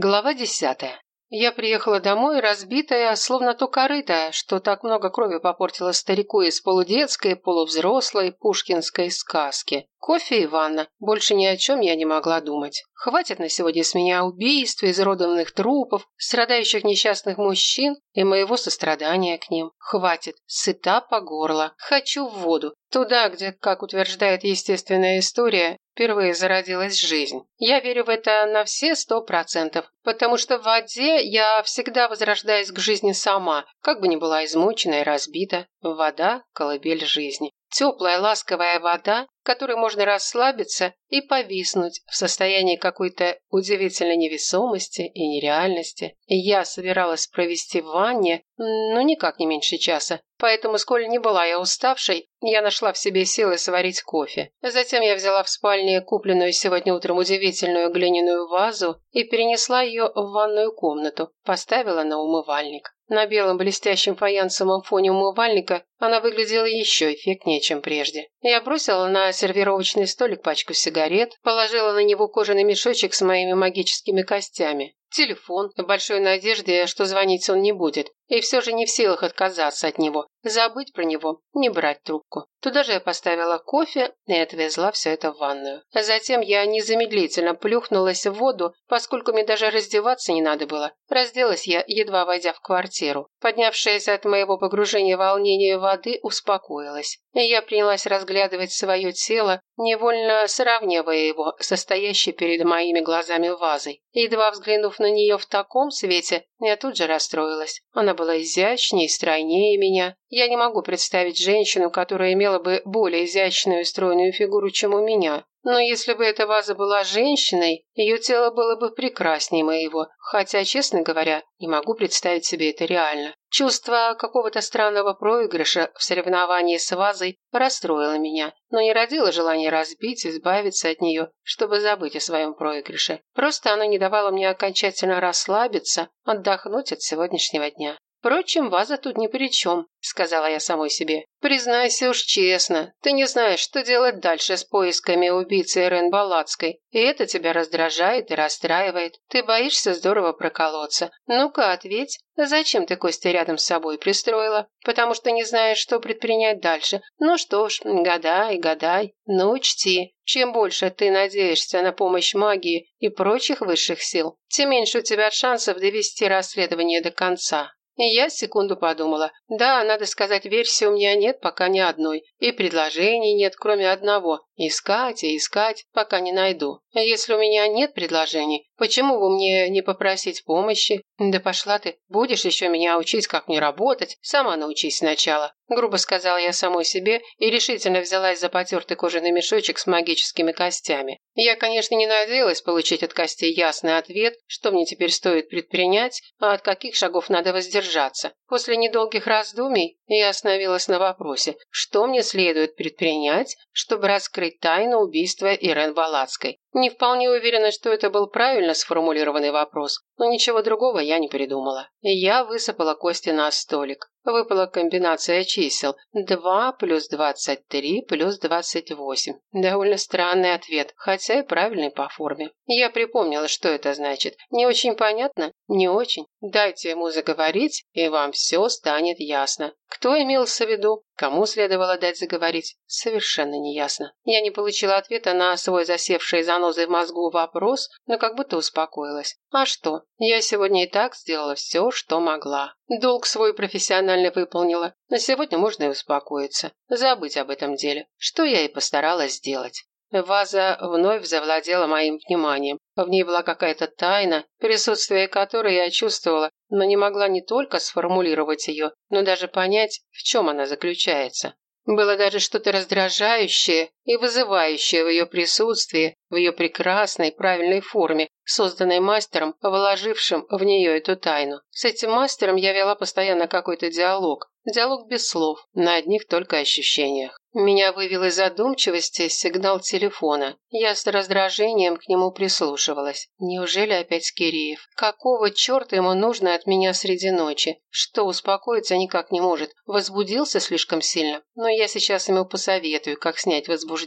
Глава десятая. Я приехала домой, разбитая, словно то корыто, что так много крови попортило старику из полудетской, полувзрослой пушкинской сказки. Кофе и ванна. Больше ни о чем я не могла думать. Хватит на сегодня с меня убийств, изродованных трупов, страдающих несчастных мужчин и моего сострадания к ним. Хватит. Сыта по горло. Хочу в воду. Туда, где, как утверждает естественная история, впервые зародилась жизнь. Я верю в это на все сто процентов, потому что в воде я всегда возрождаюсь к жизни сама, как бы ни была измучена и разбита. Вода – колыбель жизни. Теплая, ласковая вода, в которой можно расслабиться и повиснуть в состоянии какой-то удивительной невесомости и нереальности. Я собиралась провести в ванне, ну, никак не меньше часа. Поэтому, сколь не была я уставшей, я нашла в себе силы сварить кофе. Затем я взяла в спальне купленную сегодня утром удивительную глиняную вазу и перенесла ее в ванную комнату, поставила на умывальник. На белом блестящем фаянсовом фоне умывальника она выглядела еще эффектнее, чем прежде. Я бросила на сервировочный столик пачку сигарет, положила на него кожаный мешочек с моими магическими костями. Телефон, в большой надежде, что звонить он не будет, и все же не в силах отказаться от него, забыть про него, не брать трубку. Туда же я поставила кофе и отвезла все это в ванную. Затем я незамедлительно плюхнулась в воду, поскольку мне даже раздеваться не надо было. Разделась я, едва войдя в квартиру. Поднявшаяся от моего погружения волнение воды успокоилась, и я принялась разглядывать свое тело, невольно сравнивая его со стоящей перед моими глазами вазой. Едва взглянув на нее в таком свете, я тут же расстроилась. Она была изящнее и стройнее меня. Я не могу представить женщину, которая имела бы более изящную и стройную фигуру, чем у меня. Но если бы эта ваза была женщиной, ее тело было бы прекраснее моего, хотя, честно говоря, не могу представить себе это реально. Чувство какого-то странного проигрыша в соревновании с вазой расстроило меня, но не родило желания разбить, избавиться от нее, чтобы забыть о своем проигрыше. Просто оно не давало мне окончательно расслабиться, отдохнуть от сегодняшнего дня. Впрочем, ваза тут ни при чем, сказала я самой себе. Признайся уж честно, ты не знаешь, что делать дальше с поисками убийцы Ирен Балацкой, и это тебя раздражает и расстраивает. Ты боишься здорово проколоться. Ну-ка, ответь, зачем ты Костя рядом с собой пристроила? Потому что не знаешь, что предпринять дальше. Ну что ж, гадай, гадай. Но учти, чем больше ты надеешься на помощь магии и прочих высших сил, тем меньше у тебя шансов довести расследование до конца. Я секунду подумала. Да, надо сказать, версии у меня нет пока ни одной. И предложений нет, кроме одного. Искать и искать, пока не найду. А если у меня нет предложений, почему бы мне не попросить помощи? Да пошла ты. Будешь еще меня учить, как мне работать? Сама научись сначала. Грубо сказала я самой себе и решительно взялась за потертый кожаный мешочек с магическими костями. Я, конечно, не надеялась получить от костей ясный ответ, что мне теперь стоит предпринять, а от каких шагов надо воздержаться. После недолгих раздумий я остановилась на вопросе, что мне следует предпринять, чтобы раскрыть тайну убийства Ирен Балацкой. Не вполне уверена, что это был правильно сформулированный вопрос, но ничего другого я не придумала. Я высыпала кости на столик. Выпала комбинация чисел 2 плюс 23 плюс 28. Довольно странный ответ, хотя и правильный по форме. Я припомнила, что это значит. Не очень понятно? Не очень. Дайте ему заговорить, и вам все станет ясно. Кто имелся в виду? Кому следовало дать заговорить? Совершенно неясно. Я не получила ответа на свой засевший занозой в мозгу вопрос, но как будто успокоилась. А что? Я сегодня и так сделала все, что могла. Долг свой профессионально выполнила. На сегодня можно и успокоиться. Забыть об этом деле. Что я и постаралась сделать. Ваза вновь завладела моим вниманием. В ней была какая-то тайна, присутствие которой я чувствовала, но не могла не только сформулировать ее, но даже понять, в чем она заключается. Было даже что-то раздражающее и вызывающее в ее присутствии, в ее прекрасной, правильной форме, созданной мастером, вложившим в нее эту тайну. С этим мастером я вела постоянно какой-то диалог. Диалог без слов, на одних только ощущениях. Меня вывел из задумчивости сигнал телефона. Я с раздражением к нему прислушивалась. Неужели опять Киреев? Какого черта ему нужно от меня среди ночи? Что, успокоиться никак не может? Возбудился слишком сильно? Но я сейчас ему посоветую, как снять возбуждение.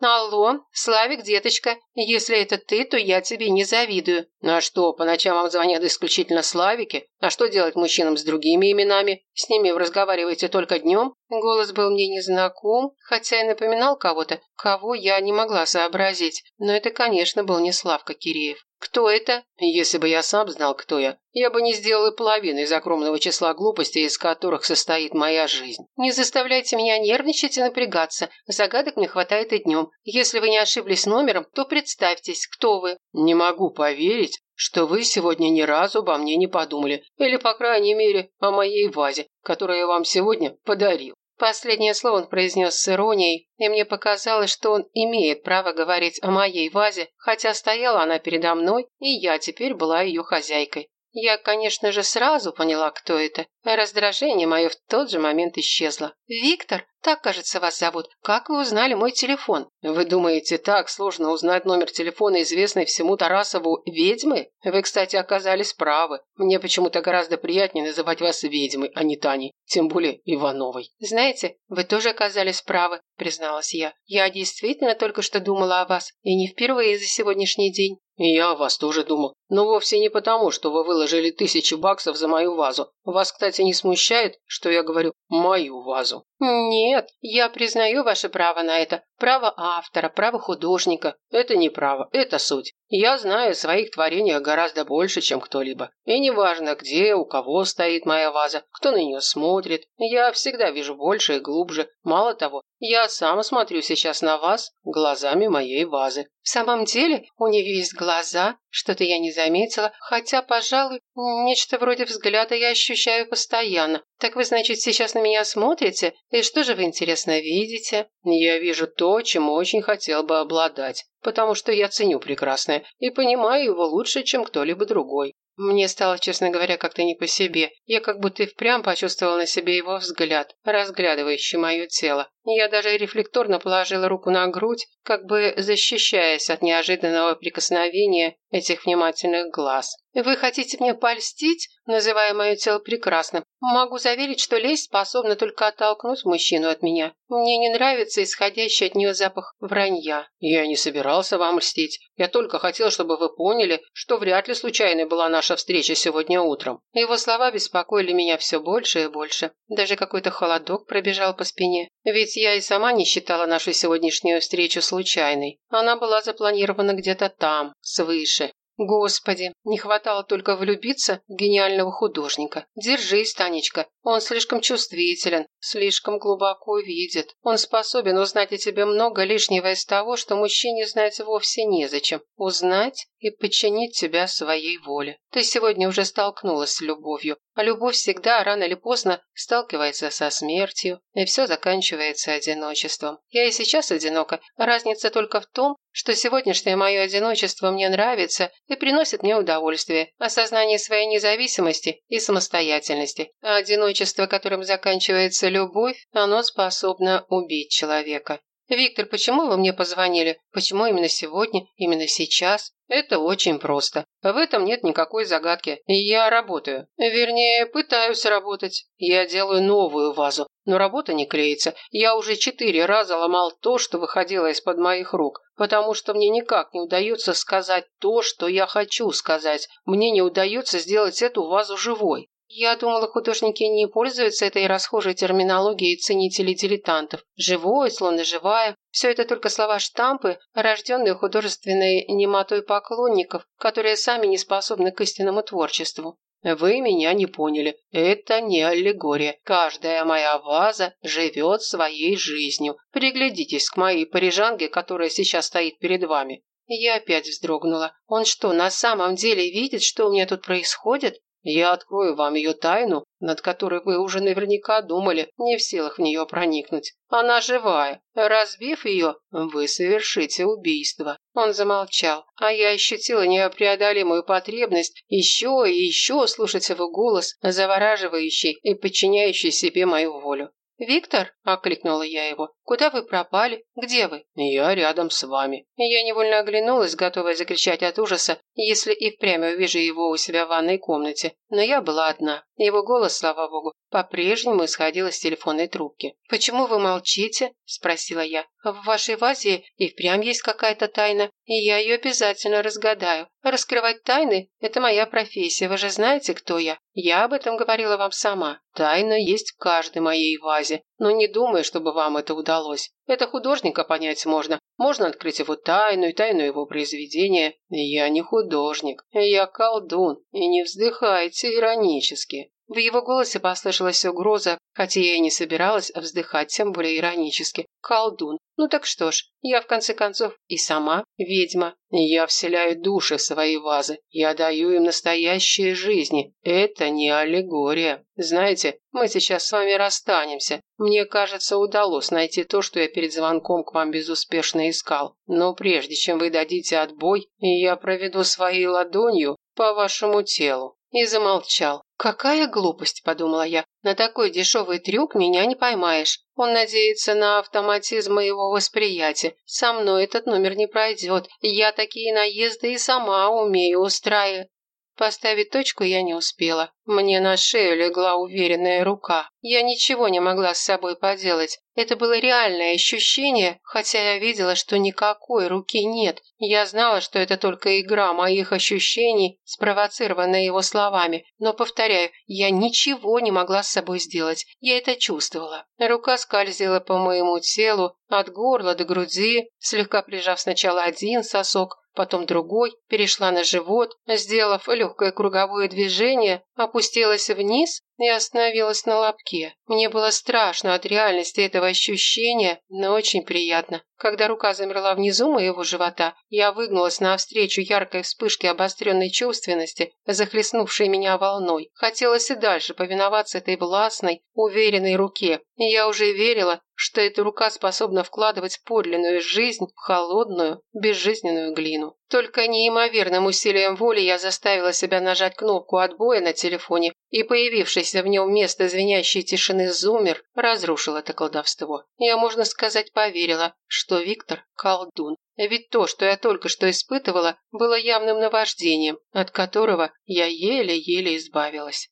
«Алло, Славик, деточка, если это ты, то я тебе не завидую». «А что, по ночам вам звонят исключительно Славики? А что делать мужчинам с другими именами? С ними вы разговариваете только днем?» Голос был мне незнаком, хотя и напоминал кого-то, кого я не могла сообразить. Но это, конечно, был не Славка Киреев. «Кто это?» «Если бы я сам знал, кто я, я бы не сделал и половины из огромного числа глупостей, из которых состоит моя жизнь». «Не заставляйте меня нервничать и напрягаться. Загадок мне хватает и днем. Если вы не ошиблись номером, то представьтесь, кто вы». «Не могу поверить, что вы сегодня ни разу обо мне не подумали. Или, по крайней мере, о моей вазе, которую я вам сегодня подарил». Последнее слово он произнес с иронией, и мне показалось, что он имеет право говорить о моей вазе, хотя стояла она передо мной, и я теперь была ее хозяйкой. Я, конечно же, сразу поняла, кто это. Раздражение мое в тот же момент исчезло. «Виктор, так, кажется, вас зовут. Как вы узнали мой телефон?» «Вы думаете, так сложно узнать номер телефона известной всему Тарасову ведьмы? Вы, кстати, оказались правы. Мне почему-то гораздо приятнее называть вас ведьмой, а не Таней. Тем более Ивановой». «Знаете, вы тоже оказались правы», призналась я. «Я действительно только что думала о вас. И не впервые за сегодняшний день. И я о вас тоже думал. Но вовсе не потому, что вы выложили тысячи баксов за мою вазу. Вас, кстати, не смущает, что я говорю «мою вазу»?» «Нет, я признаю ваше право на это. Право автора, право художника. Это не право, это суть. Я знаю о своих творениях гораздо больше, чем кто-либо. И неважно, где, у кого стоит моя ваза, кто на нее смотрит. Я всегда вижу больше и глубже. Мало того, я сам смотрю сейчас на вас глазами моей вазы. В самом деле, у нее есть глаза, что-то я не заметила, хотя, пожалуй, нечто вроде взгляда я ощущаю постоянно. Так вы, значит, сейчас на меня смотрите? И что же вы, интересно, видите? Я вижу то, чем очень хотел бы обладать, потому что я ценю прекрасное и понимаю его лучше, чем кто-либо другой. Мне стало, честно говоря, как-то не по себе. Я как будто и впрямь почувствовала на себе его взгляд, разглядывающий мое тело. Я даже рефлекторно положила руку на грудь, как бы защищаясь от неожиданного прикосновения этих внимательных глаз. Вы хотите мне польстить, называя мое тело прекрасным? Могу заверить, что лесть способна только оттолкнуть мужчину от меня. Мне не нравится исходящий от нее запах вранья. Я не собирался вам льстить. Я только хотел, чтобы вы поняли, что вряд ли случайной была наша встреча сегодня утром. Его слова беспокоили меня все больше и больше. Даже какой-то холодок пробежал по спине. Ведь я и сама не считала нашу сегодняшнюю встречу случайной. Она была запланирована где-то там, свыше. Господи, не хватало только влюбиться в гениального художника. Держись, Танечка, он слишком чувствителен, слишком глубоко видит. Он способен узнать о тебе много лишнего из того, что мужчине знать вовсе незачем. Узнать и подчинить тебя своей воле. Ты сегодня уже столкнулась с любовью, а любовь всегда, рано или поздно, сталкивается со смертью, и все заканчивается одиночеством. Я и сейчас одинока, разница только в том, что сегодняшнее мое одиночество мне нравится и приносит мне удовольствие, осознание своей независимости и самостоятельности. А одиночество, которым заканчивается любовь, оно способно убить человека. «Виктор, почему вы мне позвонили? Почему именно сегодня, именно сейчас?» Это очень просто. В этом нет никакой загадки. Я работаю. Вернее, пытаюсь работать. Я делаю новую вазу. Но работа не клеится. Я уже четыре раза ломал то, что выходило из-под моих рук. Потому что мне никак не удается сказать то, что я хочу сказать. Мне не удается сделать эту вазу живой. Я думала, художники не пользуются этой расхожей терминологией ценителей дилетантов. Живой, словно живая. Все это только слова-штампы, рожденные художественной немотой поклонников, которые сами не способны к истинному творчеству. Вы меня не поняли. Это не аллегория. Каждая моя ваза живет своей жизнью. Приглядитесь к моей парижанке, которая сейчас стоит перед вами. Я опять вздрогнула. Он что, на самом деле видит, что у меня тут происходит? Я открою вам ее тайну, над которой вы уже наверняка думали, не в силах в нее проникнуть. Она живая. Разбив ее, вы совершите убийство». Он замолчал, а я ощутила непреодолимую потребность еще и еще слушать его голос, завораживающий и подчиняющий себе мою волю. «Виктор?» – окликнула я его. Куда вы пропали? Где вы?» «Я рядом с вами». Я невольно оглянулась, готовая закричать от ужаса, если и впрямь увижу его у себя в ванной комнате. Но я была одна. Его голос, слава богу, по-прежнему исходил из телефонной трубки. «Почему вы молчите?» – спросила я. «В вашей вазе и впрямь есть какая-то тайна, и я ее обязательно разгадаю. Раскрывать тайны – это моя профессия, вы же знаете, кто я. Я об этом говорила вам сама. Тайна есть в каждой моей вазе, но не думаю, чтобы вам это удалось. Это художника понять можно. Можно открыть его тайну и тайну его произведения. Я не художник, я колдун, и не вздыхайте иронически. В его голосе послышалась угроза, хотя я и не собиралась вздыхать, тем более иронически. Колдун. Ну так что ж, я в конце концов и сама ведьма. Я вселяю души в свои вазы. Я даю им настоящие жизни. Это не аллегория. Знаете, мы сейчас с вами расстанемся. Мне кажется, удалось найти то, что я перед звонком к вам безуспешно искал. Но прежде чем вы дадите отбой, я проведу своей ладонью по вашему телу. И замолчал. «Какая глупость», – подумала я. «На такой дешевый трюк меня не поймаешь. Он надеется на автоматизм моего восприятия. Со мной этот номер не пройдет. Я такие наезды и сама умею устраивать. Поставить точку я не успела. Мне на шею легла уверенная рука. Я ничего не могла с собой поделать. Это было реальное ощущение, хотя я видела, что никакой руки нет. Я знала, что это только игра моих ощущений, спровоцированная его словами. Но, повторяю, я ничего не могла с собой сделать. Я это чувствовала. Рука скользила по моему телу, от горла до груди, слегка прижав сначала один сосок, потом другой, перешла на живот, сделав легкое круговое движение, опустилась вниз и остановилась на лобке. Мне было страшно от реальности этого ощущения, но очень приятно. Когда рука замерла внизу моего живота, я выгнулась навстречу яркой вспышке обостренной чувственности, захлестнувшей меня волной. Хотелось и дальше повиноваться этой властной, уверенной руке. И я уже верила, что эта рука способна вкладывать подлинную жизнь в холодную, безжизненную глину. Только неимоверным усилием воли я заставила себя нажать кнопку отбоя на телефоне, и появившийся в нем вместо звенящей тишины зумер разрушил это колдовство. Я, можно сказать, поверила, что Виктор – колдун. Ведь то, что я только что испытывала, было явным наваждением, от которого я еле-еле избавилась.